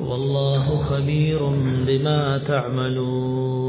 والله خبير بما تعملون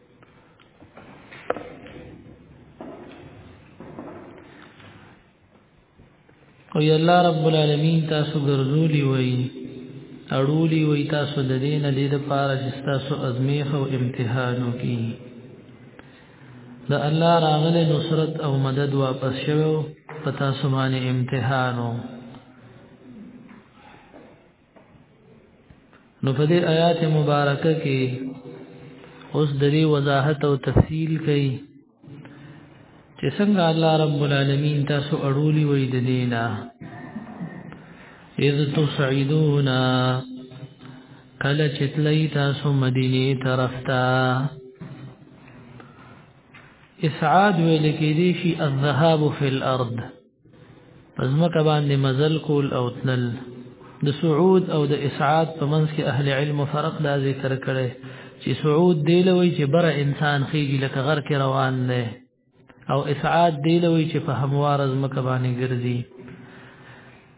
او یا الله رب العالمین تاسو ګرځولی وای اړولی وای تاسو د دې نه دې د پاره چې تاسو ازمیخ او امتحان وکي د الله راغله نصرت او مدد واپس شوو پتا سو باندې امتحانو نو په دې آیات مبارکه کې اوس د دې وضاحت او تفصیل کوي چې څنګه الله رب العالمین تاسو اړولي وې د دینا اذ تصعدون کله چې تلای تاسو مدینه طرف ته اسعاد ویل کې دي شي الذهاب فی الارض پزمکه باندې مزل کول او تلل د صعود او د اسعاد په منځ کې اهل علم فرق دا ذکر کړي چې صعود دی لوي چې بره انسان خيږي لکه غر کې روان دی او اسعاد دی لوي چې په هموار زمکه باندې ګرځي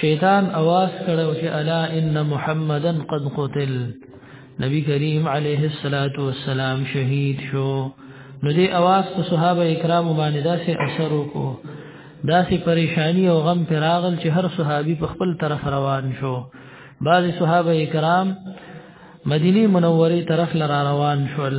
شیطان اواز کړو چې الا ان محمدن قد قتل نبی کریم علیه الصلاۃ والسلام شهید شو نو دې اواز په صحابه کرام باندې داسې اثر وکړو داسې پریشانی او غم پر راغل چې هر صحابي په خپل طرف روان شو بعض صحابه کرام مدینه منوره طرف لرا روان شول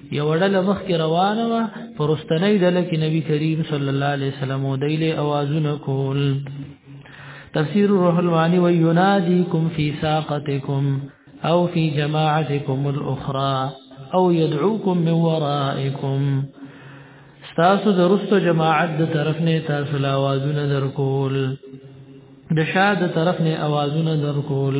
یو ډله مخکې روانه وه په رستنۍ ډله کې نبی کریم صلی الله علیه وسلم او دیله اوازونه کول تفسیر روح الوانی و ینادیکم فی ساقتکم او فی جماعتکم الاخرى او يدعوكم من ورائکم ستاسو درستو جماعت د طرف نه تاسو لا اوازونه درکول د شاده طرف نه اوازونه درکول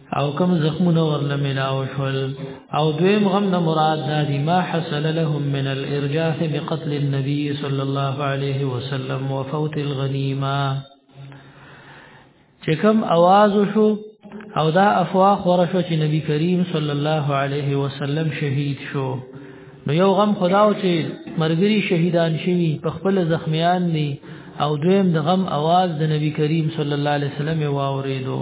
او کم زخمونه ورله ملاو شول او دویم غم نه مراد دادی ما حصل لهم من الارجاف بقتل النبي صلى الله عليه وسلم وفوت الغنيمه چې کم आवाज شو او دا افواه خور شو چې نبی کریم صلی الله علیه وسلم شهید شو نو یو غم خداو چې مرګري شهیدان شوي په خپل زخمیان دي او دویم د غم आवाज د نبی کریم صلی الله علیه وسلم واوریدو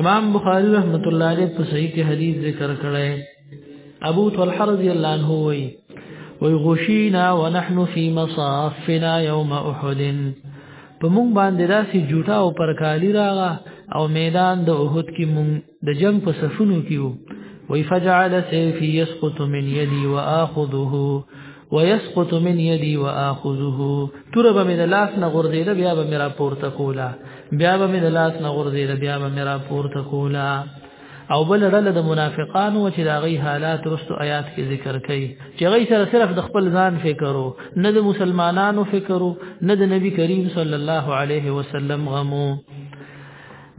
امام بخاری رحمت الله علیه په صحیح کې حدیث ذکر کړی ابو طلحه رضی الله عنه وی وی غشینا ونحن فی مصافنا یوم احد په مونږ باندې داسې جوټا او پرکالی راغه او میدان د احد کې مونږ د جنگ په صفونو کې وو وی فجعل سیفی یسقط من یدی واخذه ويسقط من يدي واخذه ترب من لاس نه غردید بیا به میرا پورته کولا بیا به من لاس نه غردید بیا به میرا پورته کولا او بل ډله د منافقانو چې دا غي حالات رستو آیات کې ذکر کړي چې غي سره صرف د خپل ځان فکرو نه د مسلمانانو فکرو نه د نبی کریم صلی الله علیه وسلم غمو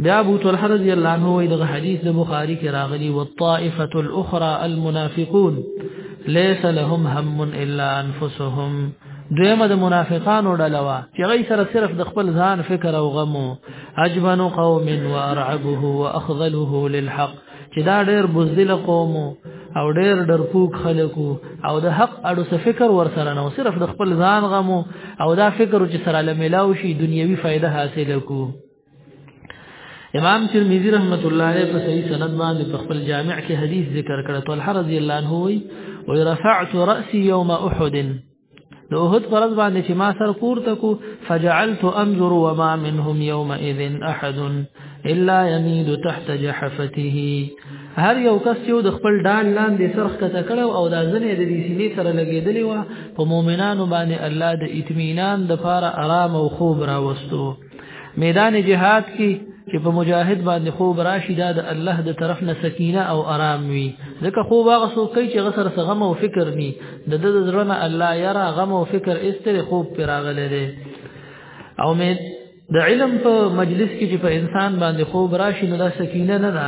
بیا ابو طلحه رضی الله عنه وی دغه حدیث د بخاری کې راغلی والطائفه الاخرى المنافقون ليس لهم هم الا انفسهم دویمه د منافقانو ډلوا چې غي سره صرف د خپل ځان فکر او غم اجبن قوم وارعبه واخذله للحق چې دا ډېر بوزدل قوم او ډېر ډرپوک خلکو او د حق اړو څه فکر ورسره نو صرف د خپل ځان غم او دا فکر چې سره لملاو شي دنیوي فائدہ حاصله کو امام ترمذی رحمت الله علیه په صحیح سند باندې په خپل جامع کې حدیث ذکر کړ طلحه رضی الله عنه وی وی رفعت رأسي يوم احد د احد فرض باندې چې ما سر پورته کو فجعلت انظر وما منهم يومئذ احد الا يميد تحت جحفته هر یو کس یو د خپل ډال لاندې سرخ کته کړو او دا ځنې د دې سینې سره لګېدلې و په مؤمنانو باندې الله د اطمینان د فار آرام او خوب راوستو میدان جهاد کې چې په مجاهد باندې خوب راشي دا د الله د طرف نه سکینه او آرام وي ځکه خوب هغه څوک کوي چې غسر سره غم او فکر ني د د زړه نه الله یرا غم او فکر استر خوب پراغله دي او مې د علم په مجلس کې چې په انسان باندې خوب راشي نو دا سکینه نه ده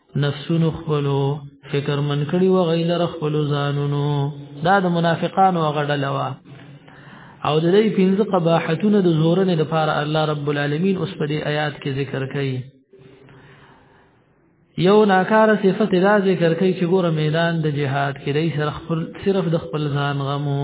نفسونو خپلو فکر من کړي و غیلر خپلو ځانونو دا د منافقانو غډل وا او د دې پنځه قباحتونه د زورنې د پاره الله رب العالمین اوس په دې آیات کې ذکر کړي یو ناکار صفت دا ذکر کړي چې ګوره میدان د جهاد کې رئیس صرف د خپل ځان غمو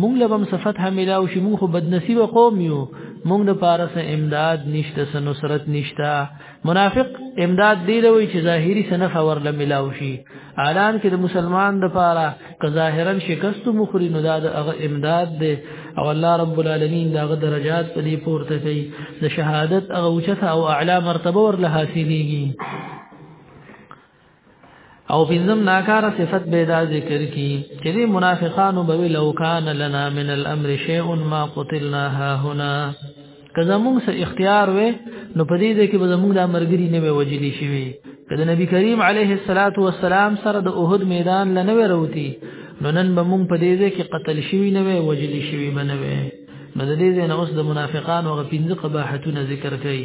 مونږ له بم صفت حاملا او شي مونږ خو بدنصیب قوم یو مونږ د پارسه امداد نشته سن نصرت نشته منافق امداد دی لوي چې ظاهری سنفه ورله ملاو شي اعلان کې د مسلمان د پاره که ظاهرا شکست مخری نو دا د امداد دی او الله رب العالمین دا غ درجات په دې پورته کوي د شهادت او اوچته او اعلی مرتبه ورله حاصلېږي او بنزم ناکار صفت بیدا ذکر کی چې دې منافقانو به لو کان لنا من الامر شیء ما قتلنا ها هنا کزه موږ سه اختیار وې نو په دې ځکه به موږ د مرګري نه وجلی شي وي کله نبی کریم علیه الصلاۃ والسلام سره د اوهد میدان لنوي وروتی نو نن به موږ په دې ځکه قتل شوی نه وي وجلی شوی بنوي نو د دې نه اوس د منافقانو غ پنځه قباحتونه ذکر کړي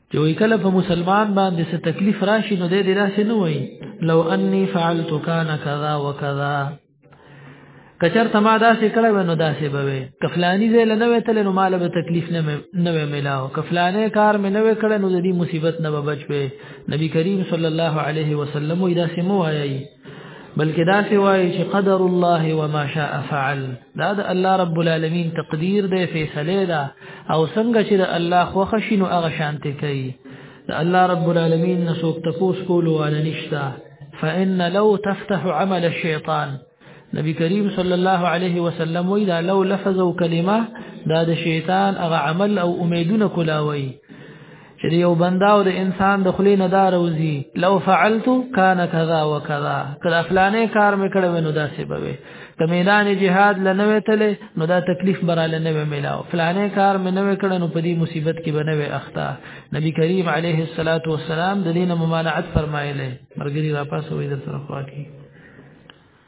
چې وی کله په مسلمان باندې څه تکلیف راشي نو دې داسې نه وای لو انی فعلت کان کذا وکذا کچر تما داسې کړه ونه داسې به وي کفلانی زې لنه وې تل نو مال به تکلیف نه نه ملاو کفلانه کار مې نه وې کړه نو دې مصیبت نه به بچ وي نبی کریم صلی الله علیه وسلم وې داسې مو وایي بلکې داسې وایي چې قدر الله وما شاء فعل دا د الله رب العالمین تقدیر دی فیصله ده او څنګه چې د الله خوښ شي نو هغه شانته کوي د الله رب العالمین نسوک تفوس کول وانه نشتا فإن لو تفتح عمل الشیطان نبی کریم صلی الله علیه وسلم وی دا لو لفظ او کلمه دا د شیطان هغه عمل او امیدونه کولاوي چې یو بندا او د انسان د خلی نه دار وزي لو فعلت کان کذا وکذا کله فلانه کار مې کړو نو دا څه بوي ته میدان جهاد لنوي تله نو دا تکلیف براله نه ملاو فلانه کار مې نه وکړ نو په دې مصیبت کې بنوي اختا نبی کریم علیه الصلاۃ والسلام د دینه ممانعت فرمایله مرګری را پاسوي د سره خواږي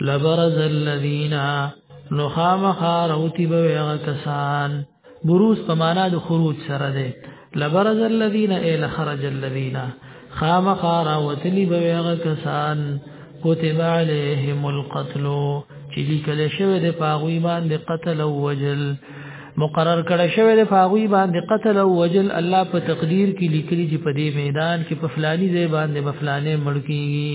لبرز الذين نخام خاروتی بویغ کسان بروز په معنا د خروج سره ده لبرز الذين الى خرج الذين خام خاروتلی بویغ کسان كتب عليهم القتل چې لیکل شوی د پاغوی باندې قتل او وجل مقرر کړه شوی د پاغوی باندې قتل او وجل الله په تقدیر کې لیکلي چې په دې میدان کې په فلاني ځای باندې بفلانې مړ کیږي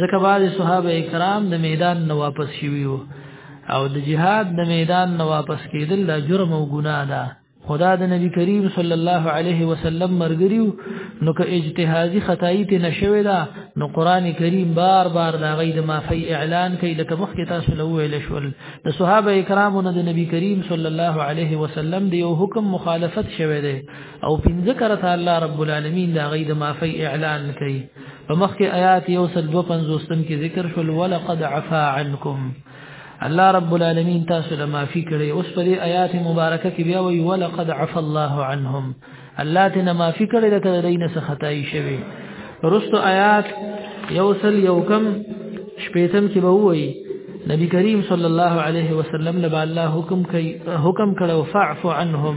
ځکه بعض صحابه کرام د میدان نه واپس شوي وو او د جهاد د میدان نه واپس کېدل د جرم او ګناه ده خدا د نبی کریم صلی الله علیه وسلم مرګریو نو که اجتهادي خدای ته نشوي دا نو قران کریم بار بار دا غي د معافي اعلان کوي لکه مخکې تاسو له ویل شول د صحابه کرامو نه د نبی کریم صلی الله علیه وسلم د یو حکم مخالفت شوه دی او پنځه کرته الله رب العالمین دا غي د معافی اعلان کوي په مخکې آیات یو سل 250 تم کې ذکر شول ولقد عفا عنکم الله رب العالمین تاسو له معافی کړي اوس په دې آیات مبارکه کې بیا وی ولقد عفا الله عنهم الله ته معافی کړي لکه دینه څخه خدای شوی رستو آیات یو سل یو کم شپیتم کې به وایي نبی کریم صلی الله علیه وسلم لبا الله حکم کوي حکم کړو فاعف عنهم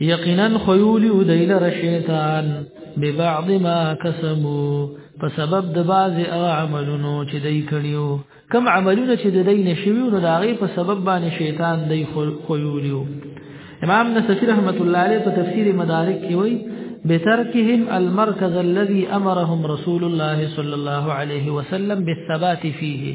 یقینا خیول یدیل رشیطان ببعض ما کسمو په سبب د بعض عملونو چې دای کړیو کم عملونه چې د دای نشویو نو دا غي په سبب باندې شیطان دای خیولیو امام نصفی رحمت الله علیه په تفسیر مدارک کې وایي بتركهم المركز الذي امرهم رسول الله صلى الله عليه وسلم بالثبات فيه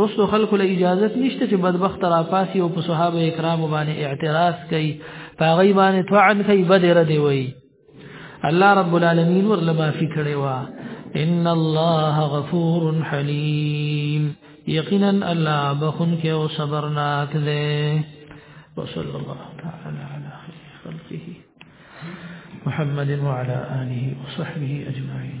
رسو خلکو له اجازت نشته چې بدبخت را پاسي او په صحابه کرام باندې اعتراض کوي پاغي باندې طعن کوي بدر دی وي الله رب العالمین ورله معافي کړي وا ان الله غفور حليم یقینا الله بخون کې او صبرناک دی وصلى الله تعالى على خير خلقه محمد وعلى آله وصحبه أجمعين